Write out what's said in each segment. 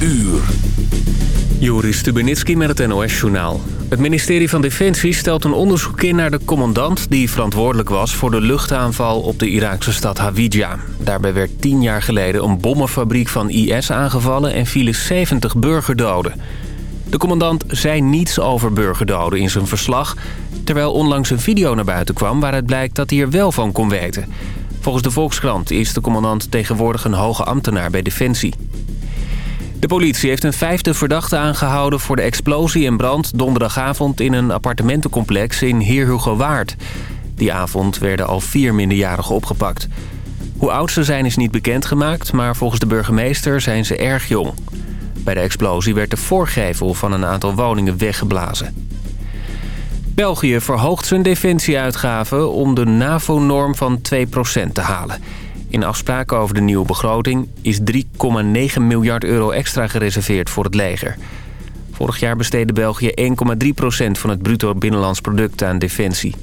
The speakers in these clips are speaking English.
uur. Joris Stubenitski met het NOS-journaal. Het ministerie van Defensie stelt een onderzoek in naar de commandant... die verantwoordelijk was voor de luchtaanval op de Iraakse stad Hawija. Daarbij werd tien jaar geleden een bommenfabriek van IS aangevallen... en vielen 70 burgerdoden. De commandant zei niets over burgerdoden in zijn verslag... terwijl onlangs een video naar buiten kwam waaruit blijkt dat hij er wel van kon weten. Volgens de Volkskrant is de commandant tegenwoordig een hoge ambtenaar bij Defensie. De politie heeft een vijfde verdachte aangehouden voor de explosie en brand donderdagavond in een appartementencomplex in Heerhugowaard. Die avond werden al vier minderjarigen opgepakt. Hoe oud ze zijn is niet bekendgemaakt, maar volgens de burgemeester zijn ze erg jong. Bij de explosie werd de voorgevel van een aantal woningen weggeblazen. België verhoogt zijn defensieuitgaven om de NAVO-norm van 2% te halen. In afspraken over de nieuwe begroting is 3,9 miljard euro extra gereserveerd voor het leger. Vorig jaar besteedde België 1,3% van het bruto binnenlands product aan defensie.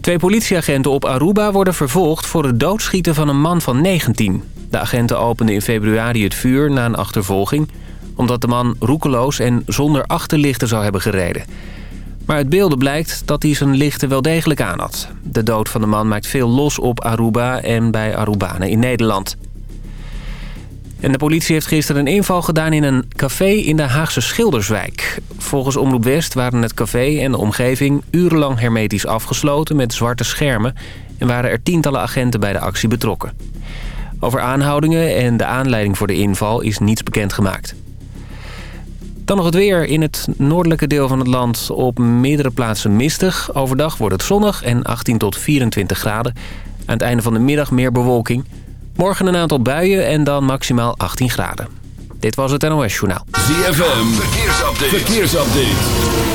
Twee politieagenten op Aruba worden vervolgd voor het doodschieten van een man van 19. De agenten openden in februari het vuur na een achtervolging... omdat de man roekeloos en zonder achterlichten zou hebben gereden. Maar uit beelden blijkt dat hij zijn lichten wel degelijk aan had. De dood van de man maakt veel los op Aruba en bij Arubanen in Nederland. En de politie heeft gisteren een inval gedaan in een café in de Haagse Schilderswijk. Volgens Omroep West waren het café en de omgeving urenlang hermetisch afgesloten met zwarte schermen... en waren er tientallen agenten bij de actie betrokken. Over aanhoudingen en de aanleiding voor de inval is niets bekendgemaakt. Dan nog het weer in het noordelijke deel van het land op meerdere plaatsen mistig. Overdag wordt het zonnig en 18 tot 24 graden. Aan het einde van de middag meer bewolking. Morgen een aantal buien en dan maximaal 18 graden. Dit was het NOS Journaal. ZFM, verkeersupdate. verkeersupdate.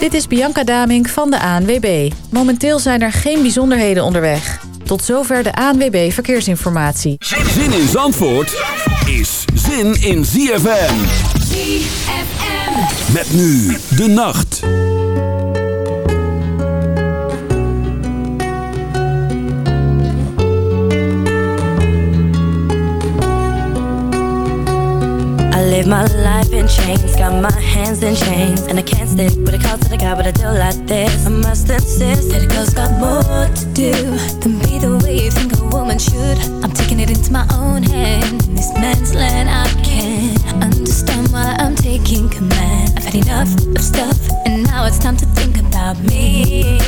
Dit is Bianca Damink van de ANWB. Momenteel zijn er geen bijzonderheden onderweg. Tot zover de ANWB Verkeersinformatie. Zin in Zandvoort is zin in ZFM. ZFM. Met nu de nacht. I live my life in chains, got my hands in chains, and I can't stick with a call to the guy, but I do like this. I must insist that a girl's got more to do than be the way you think a woman should. I'm taking it into my own hand in this man's land. I can't understand why I'm taking command. I've had enough of stuff, and now it's time to think about me.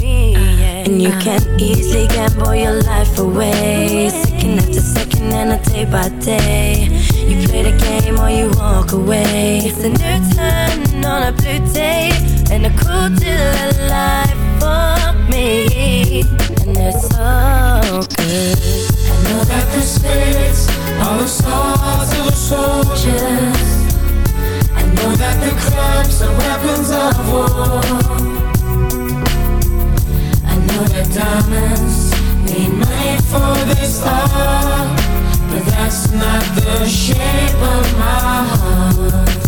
me yeah. And you can easily gamble your life away, second after second and a day by day. You play the game or you walk away. It's a new turn on a blue day and a cool deal of life for me. And it's so good. I know that the of the soldiers. I know that the clubs are weapons of war. I know that diamonds money for this. But that's not the shape of my heart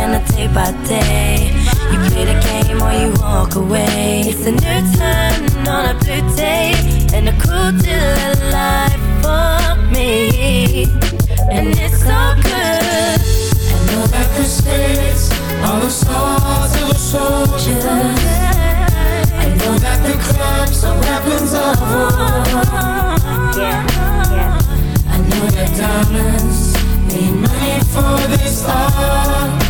and a day by day You play the game or you walk away. It's a new turn on a blue day And a cool deal of life for me. And it's so good. I know that the spirits are the stars of the soldiers I know that the clubs are weapons of war. I know that diamonds need money for this art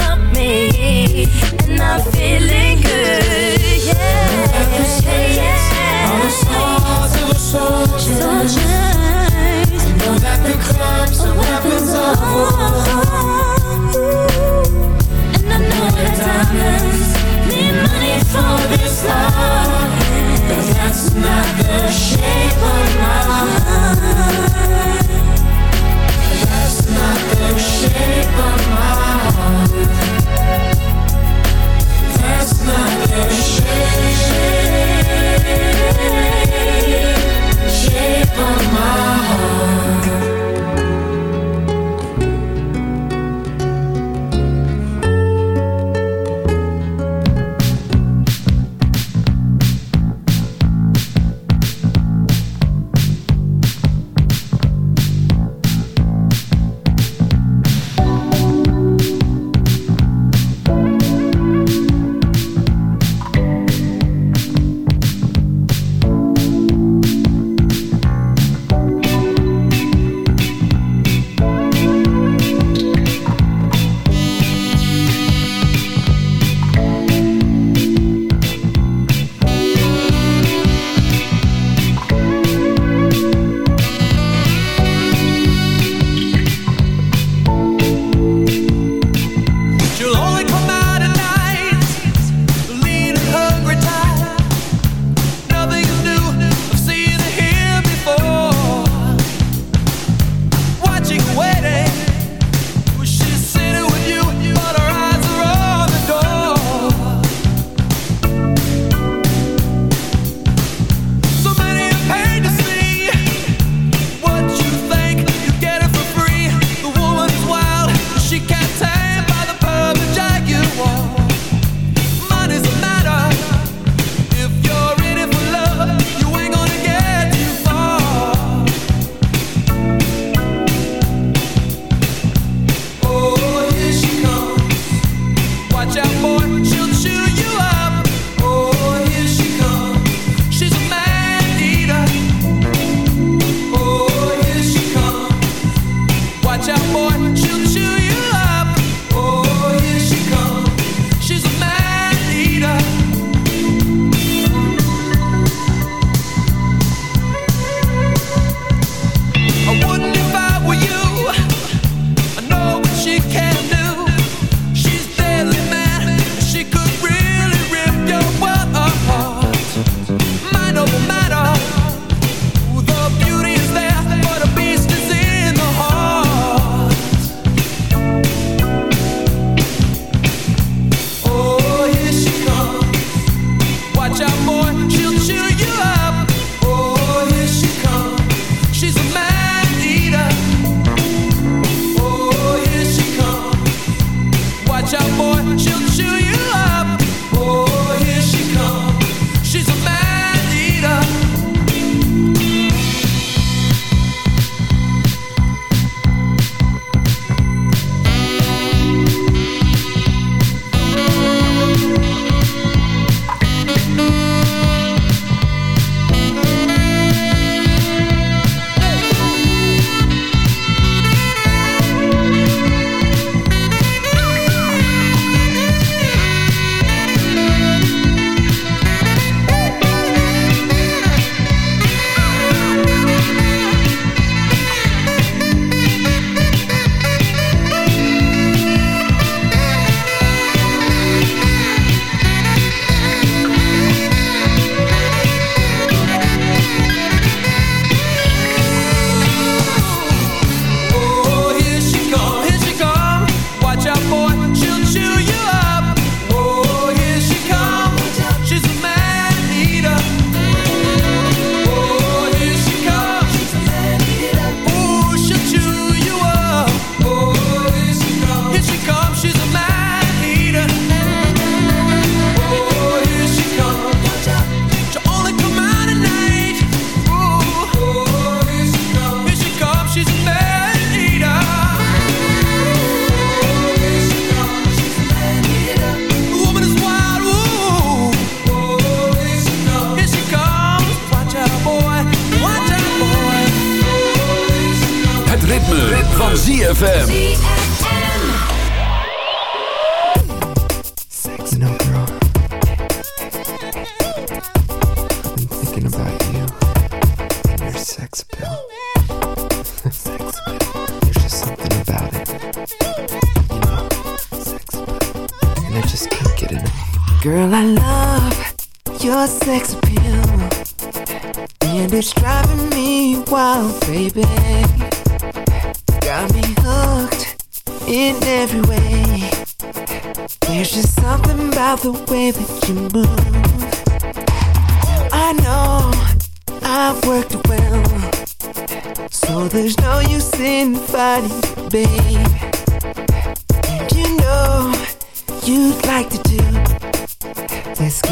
And I'm feeling good soldiers.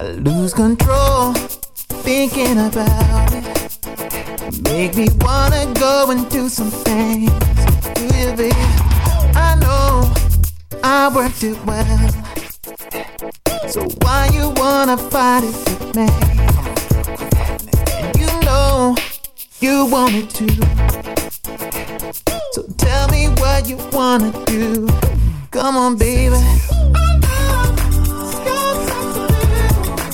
I lose control, thinking about it. Make me wanna go and do some things to you, baby. I know I worked it well, so why you wanna fight it with me? You know you wanted to. So tell me what you wanna do. Come on, baby.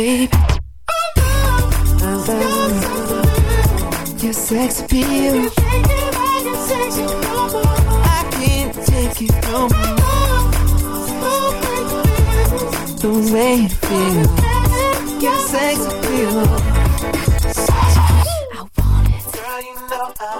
Baby. Your sex appeal. I can't take it no more. The way it feels. Your sex appeal. I want it. Girl, you know I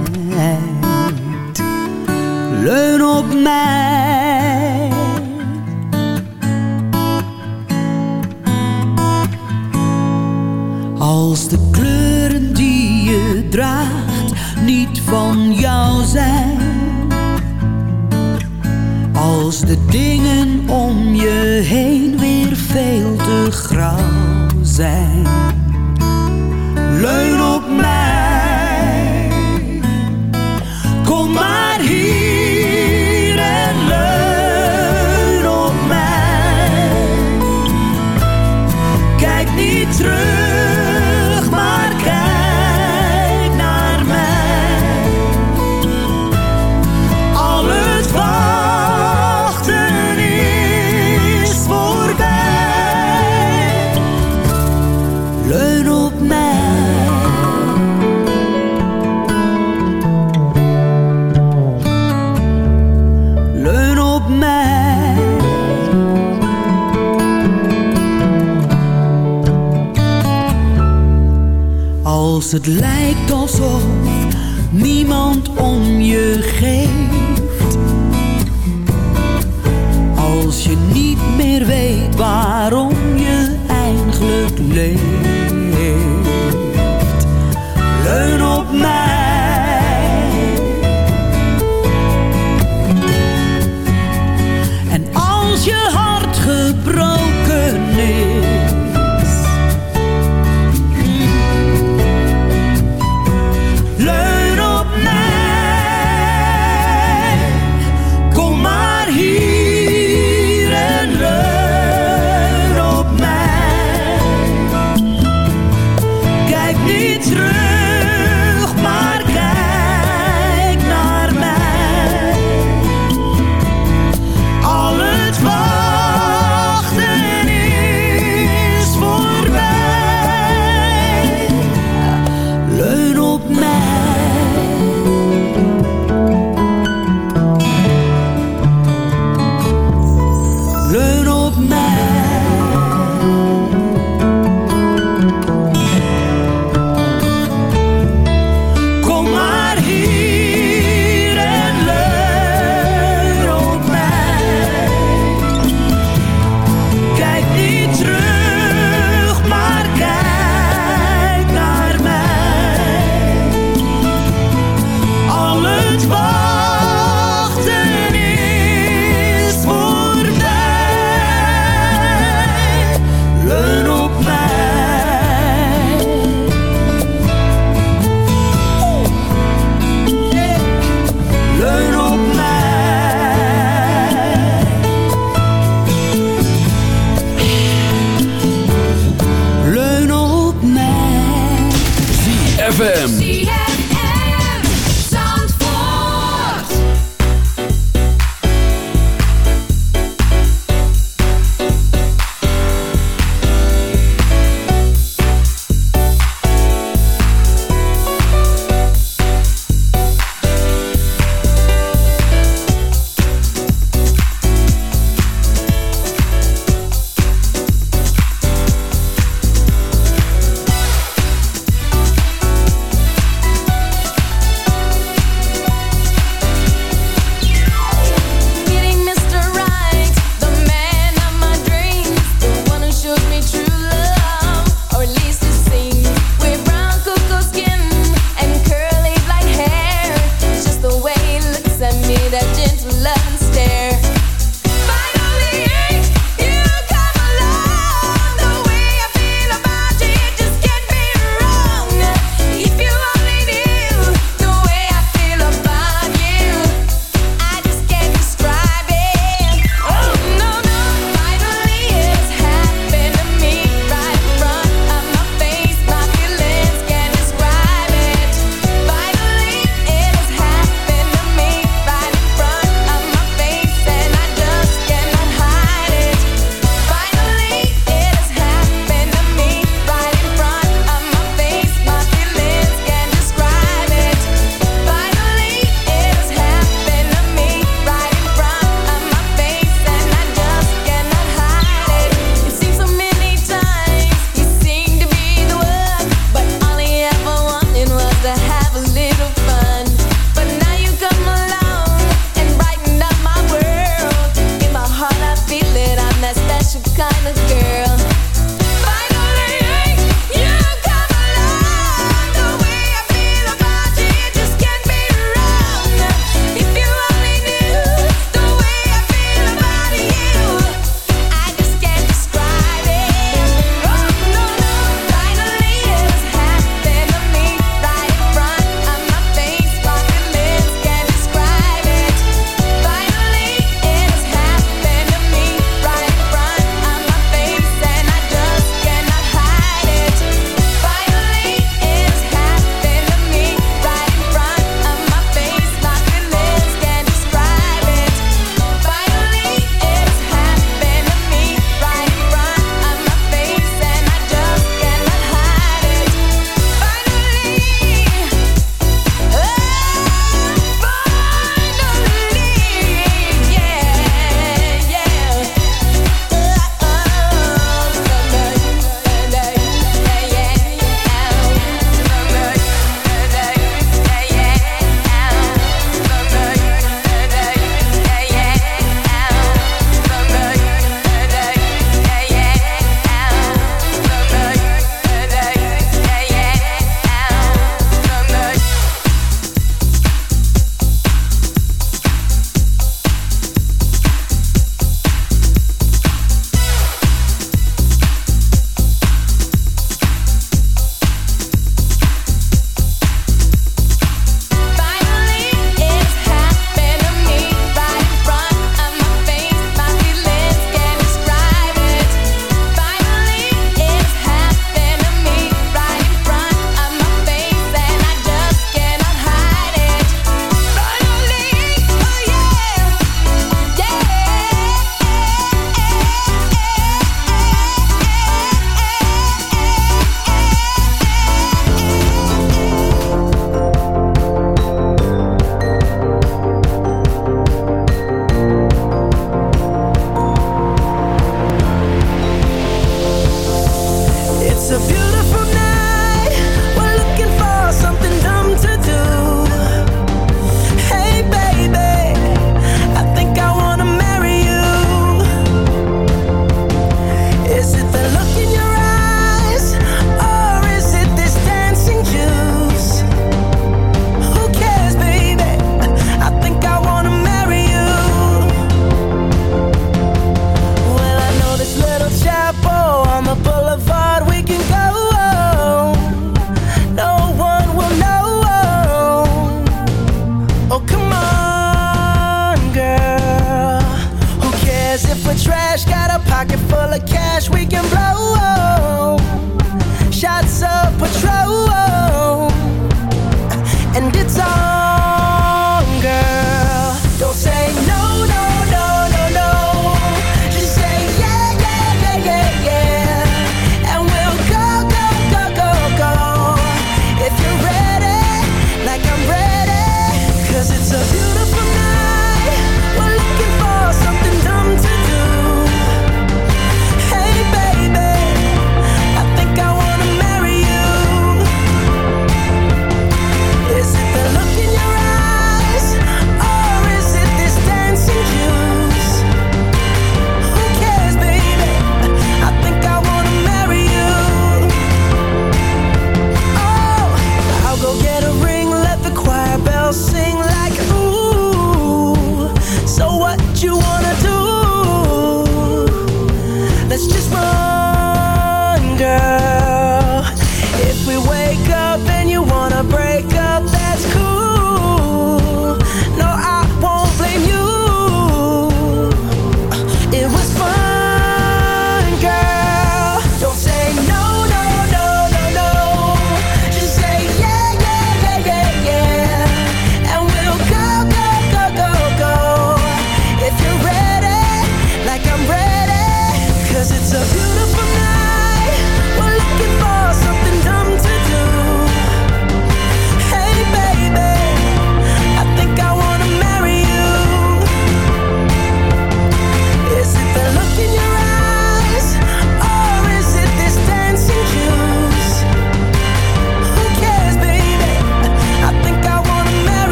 alsof niemand om je geeft. Als je niet meer weet waarom je eindelijk leeft. ZFM.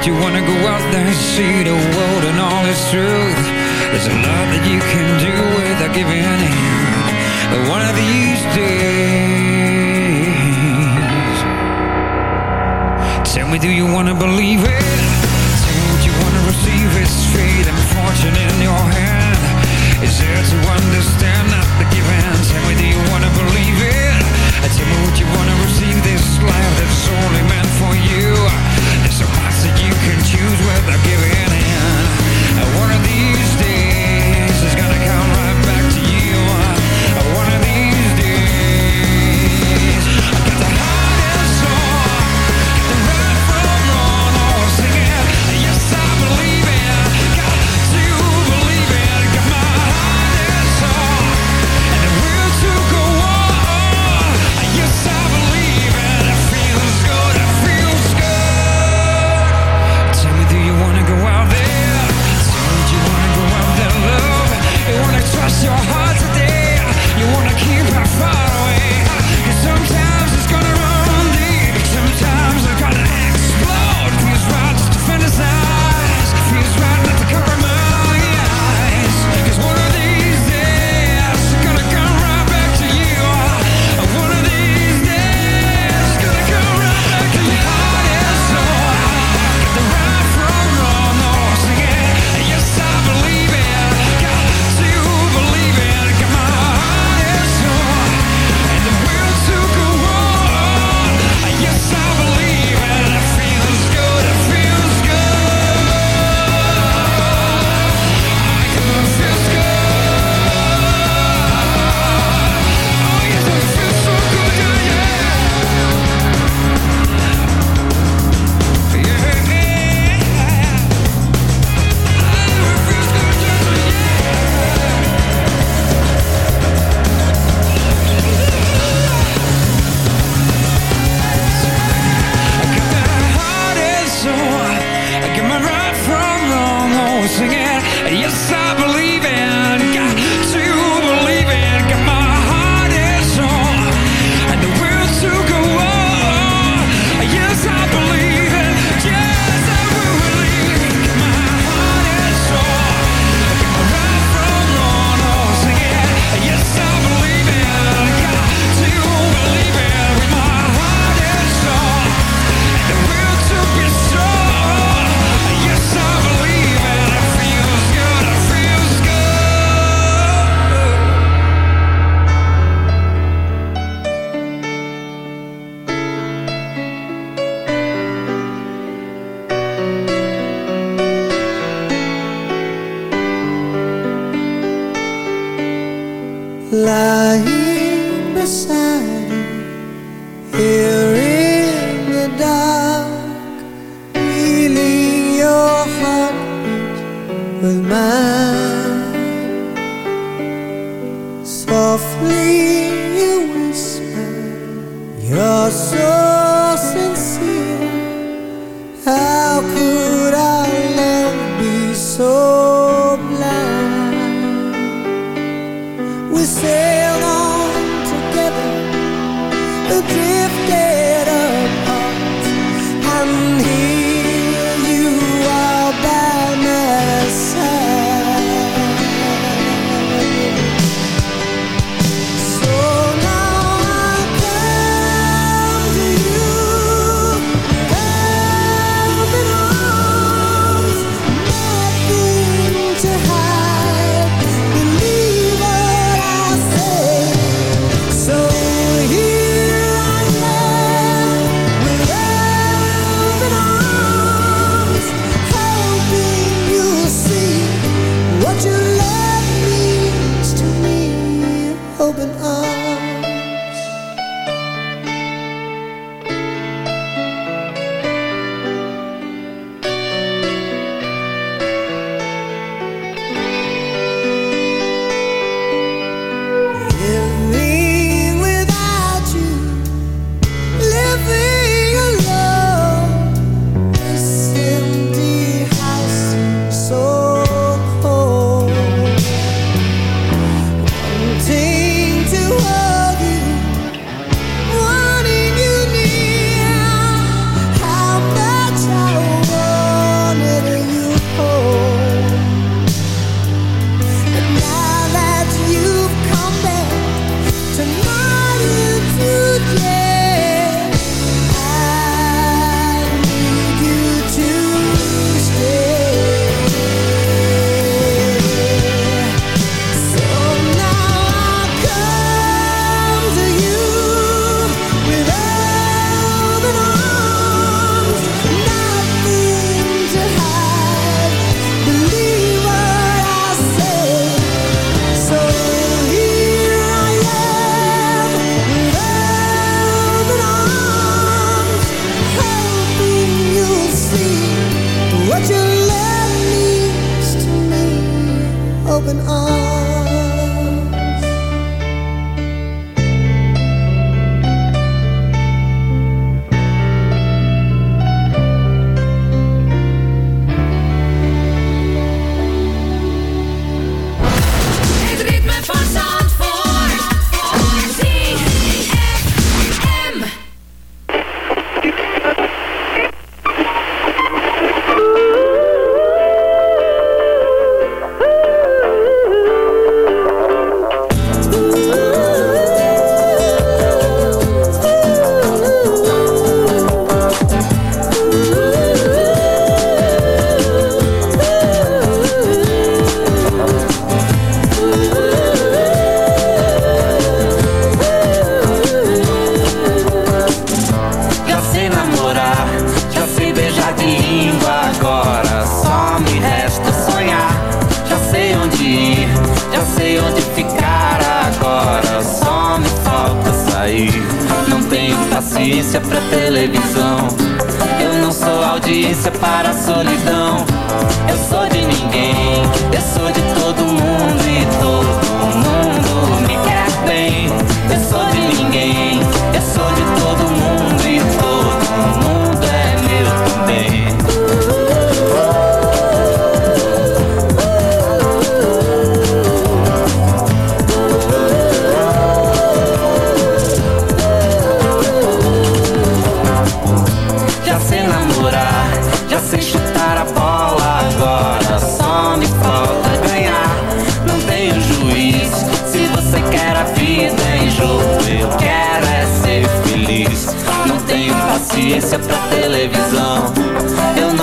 Would you wanna go out there and see the world and all its truth? There's a lot that you can do without giving in. But one of these days, tell me, do you wanna believe it? Tell me, would you wanna receive its fate and fortune in your hand? Is there to understand not the giving? Tell me, do you wanna believe it? Tell me, would you wanna receive this life that's only meant for you? You can choose without giving in. One of these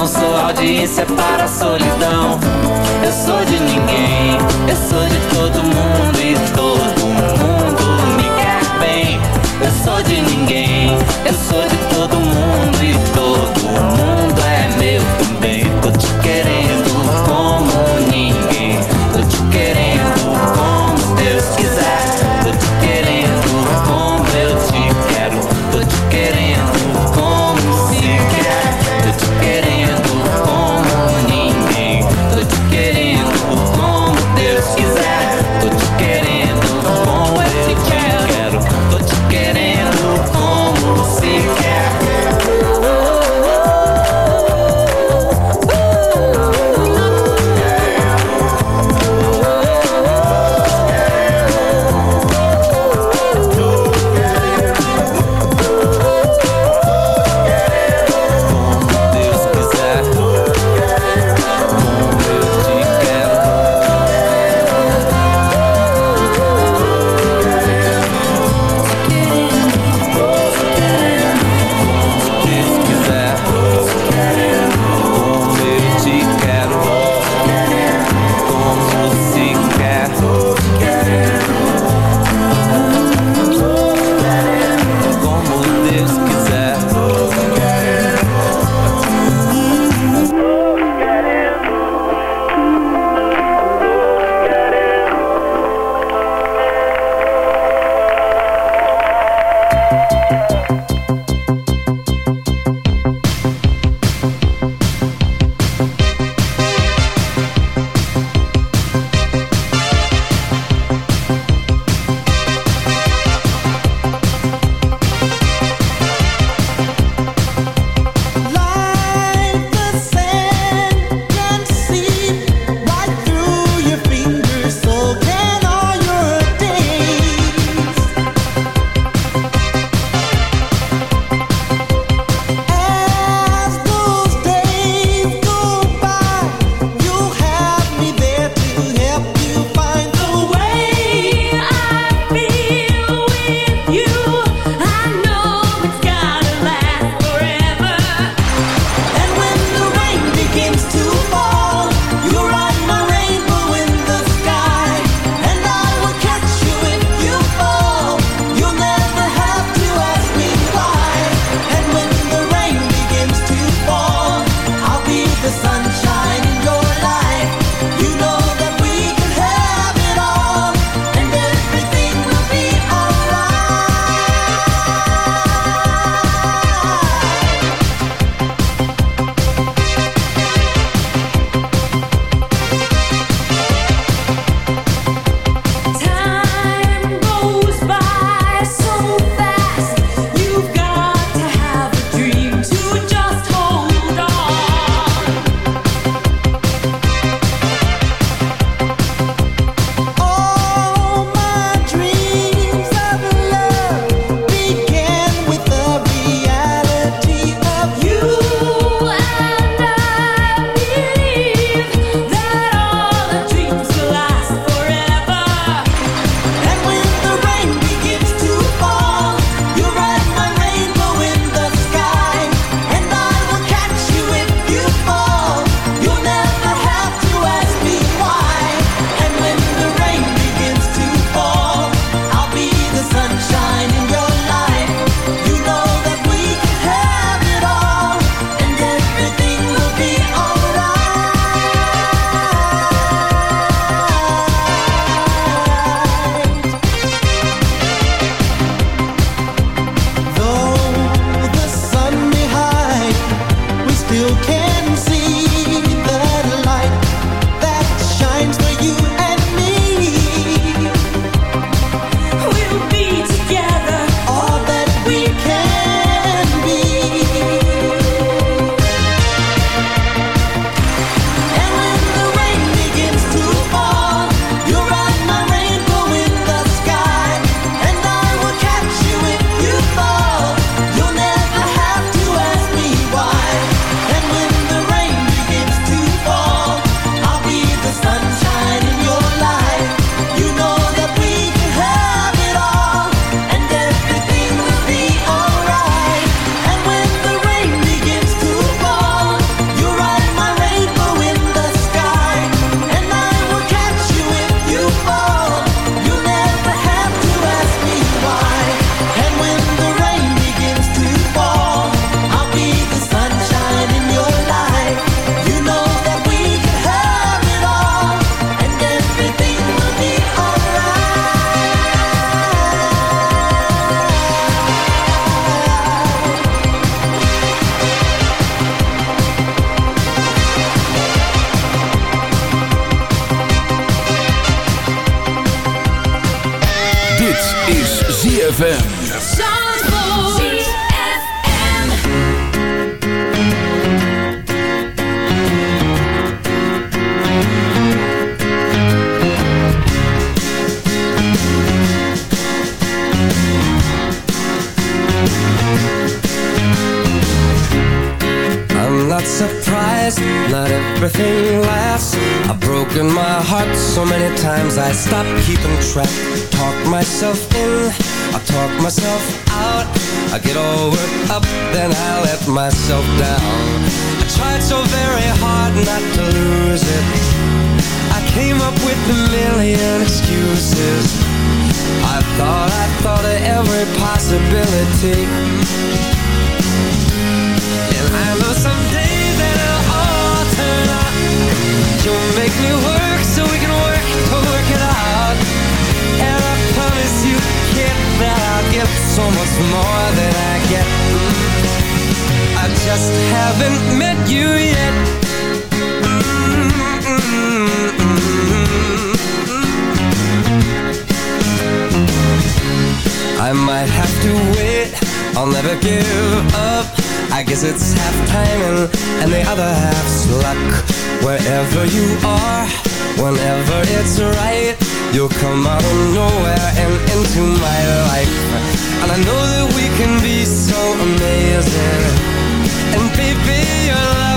Não sou audiência para a solidão. Eu sou de ninguém, eu sou de todo mundo e todo mundo me quer bem. Eu sou de ninguém, eu sou de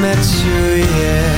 met you yet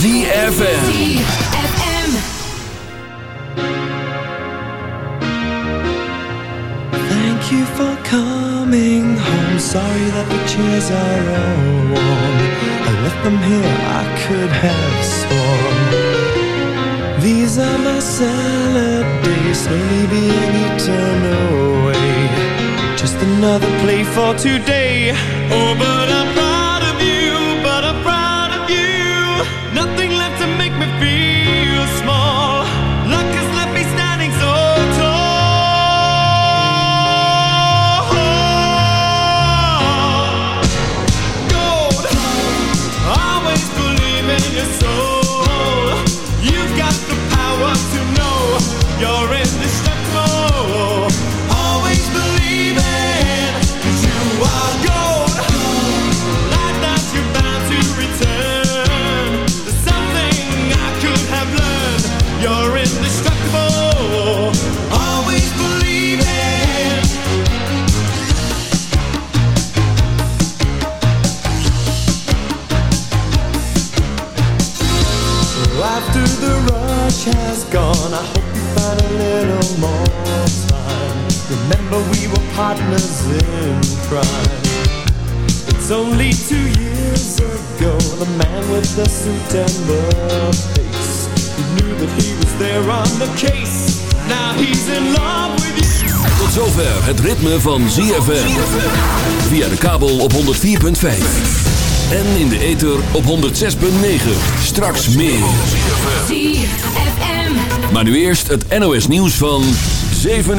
ZFM. Thank you for coming home. Sorry that the chairs are all warm. I left them here, I could have sworn. These are my salad days, slowly being eaten away. Just another play for today. Oh, but I'm partners in crime. It's only two years ago, the man with the suit and the face. He knew that he was there on the case. Now he's in love with you. Tot zover het ritme van ZFM. Via de kabel op 104.5. En in de ether op 106.9. Straks meer. Maar nu eerst het NOS nieuws van 7